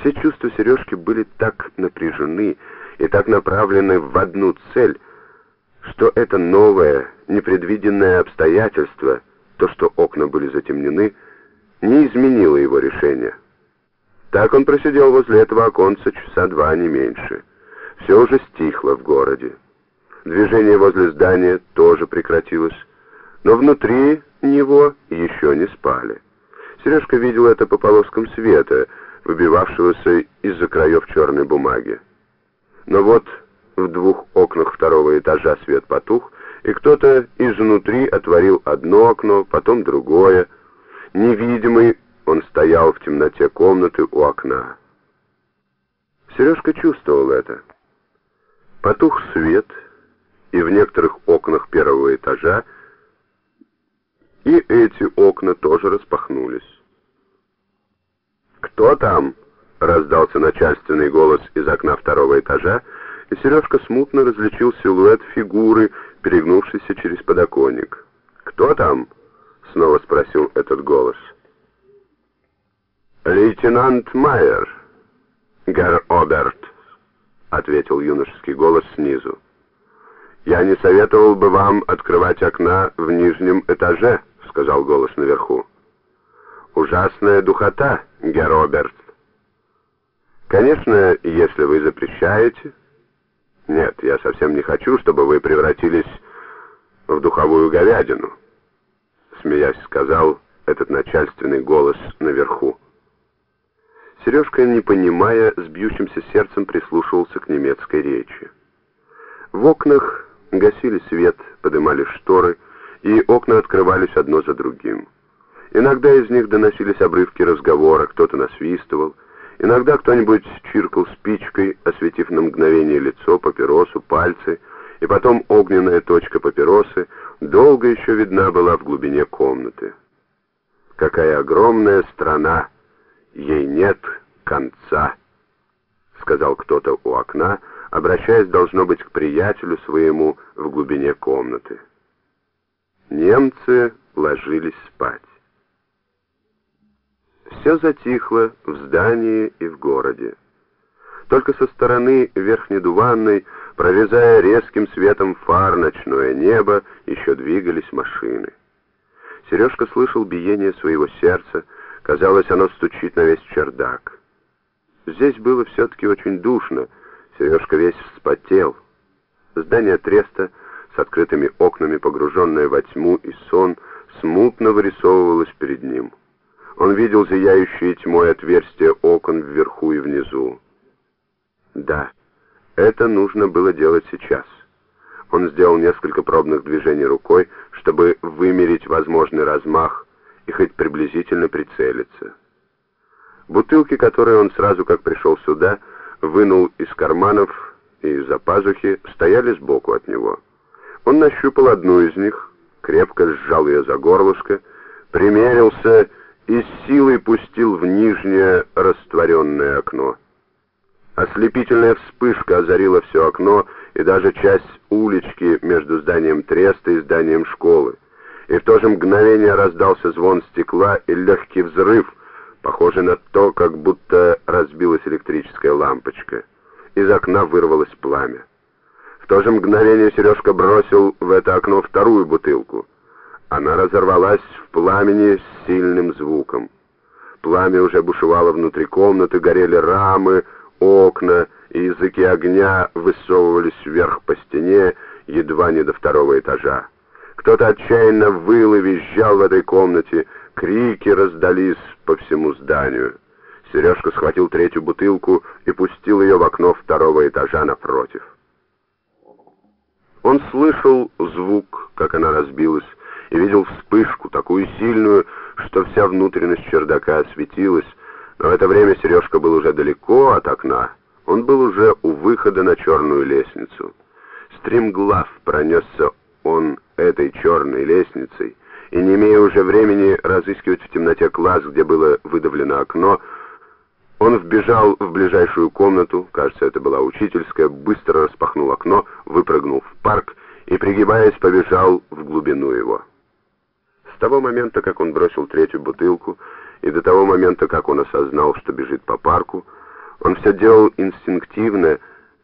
Все чувства Сережки были так напряжены и так направлены в одну цель, что это новое, непредвиденное обстоятельство, то, что окна были затемнены, не изменило его решение. Так он просидел возле этого оконца часа два, не меньше. Все уже стихло в городе. Движение возле здания тоже прекратилось, но внутри него еще не спали. Сережка видел это по полоскам света, выбивавшегося из-за краев черной бумаги. Но вот в двух окнах второго этажа свет потух, и кто-то изнутри отворил одно окно, потом другое. Невидимый он стоял в темноте комнаты у окна. Сережка чувствовал это. Потух свет, и в некоторых окнах первого этажа и эти окна тоже распахнулись. «Кто там?» — раздался начальственный голос из окна второго этажа, и Сережка смутно различил силуэт фигуры, перегнувшейся через подоконник. «Кто там?» — снова спросил этот голос. «Лейтенант Майер, герр Оберт», — ответил юношеский голос снизу. «Я не советовал бы вам открывать окна в нижнем этаже», — сказал голос наверху. «Ужасная духота, герр Оберт». «Конечно, если вы запрещаете...» «Нет, я совсем не хочу, чтобы вы превратились в духовую говядину», — смеясь сказал этот начальственный голос наверху. Сережка, не понимая, с бьющимся сердцем прислушивался к немецкой речи. В окнах гасили свет, подымали шторы, и окна открывались одно за другим. Иногда из них доносились обрывки разговора, кто-то насвистывал, иногда кто-нибудь чиркал спичкой, осветив на мгновение лицо, папиросу, пальцы, и потом огненная точка папиросы долго еще видна была в глубине комнаты. Какая огромная страна! ей нет конца», — сказал кто-то у окна, обращаясь, должно быть, к приятелю своему в глубине комнаты. Немцы ложились спать. Все затихло в здании и в городе. Только со стороны Верхнедуванной, прорезая резким светом фар ночное небо, еще двигались машины. Сережка слышал биение своего сердца, Казалось, оно стучит на весь чердак. Здесь было все-таки очень душно. Сережка весь вспотел. Здание треста с открытыми окнами, погруженное во тьму и сон, смутно вырисовывалось перед ним. Он видел зияющие тьмой отверстия окон вверху и внизу. Да, это нужно было делать сейчас. Он сделал несколько пробных движений рукой, чтобы вымерить возможный размах, и хоть приблизительно прицелиться. Бутылки, которые он сразу как пришел сюда, вынул из карманов и из-за пазухи, стояли сбоку от него. Он нащупал одну из них, крепко сжал ее за горлышко, примерился и с силой пустил в нижнее растворенное окно. Ослепительная вспышка озарила все окно и даже часть улички между зданием треста и зданием школы и в то же мгновение раздался звон стекла и легкий взрыв, похожий на то, как будто разбилась электрическая лампочка. Из окна вырвалось пламя. В то же мгновение Сережка бросил в это окно вторую бутылку. Она разорвалась в пламени с сильным звуком. Пламя уже бушевало внутри комнаты, горели рамы, окна, и языки огня высовывались вверх по стене, едва не до второго этажа. Кто-то отчаянно выл и визжал в этой комнате, крики раздались по всему зданию. Сережка схватил третью бутылку и пустил ее в окно второго этажа напротив. Он слышал звук, как она разбилась, и видел вспышку, такую сильную, что вся внутренность чердака осветилась, но в это время Сережка был уже далеко от окна. Он был уже у выхода на черную лестницу. Стремглав пронесся он этой черной лестницей, и не имея уже времени разыскивать в темноте класс, где было выдавлено окно, он вбежал в ближайшую комнату, кажется, это была учительская, быстро распахнул окно, выпрыгнул в парк и, пригибаясь, побежал в глубину его. Того момента, как он бросил третью бутылку, и до того момента, как он осознал, что бежит по парку, Он все делал инстинктивно,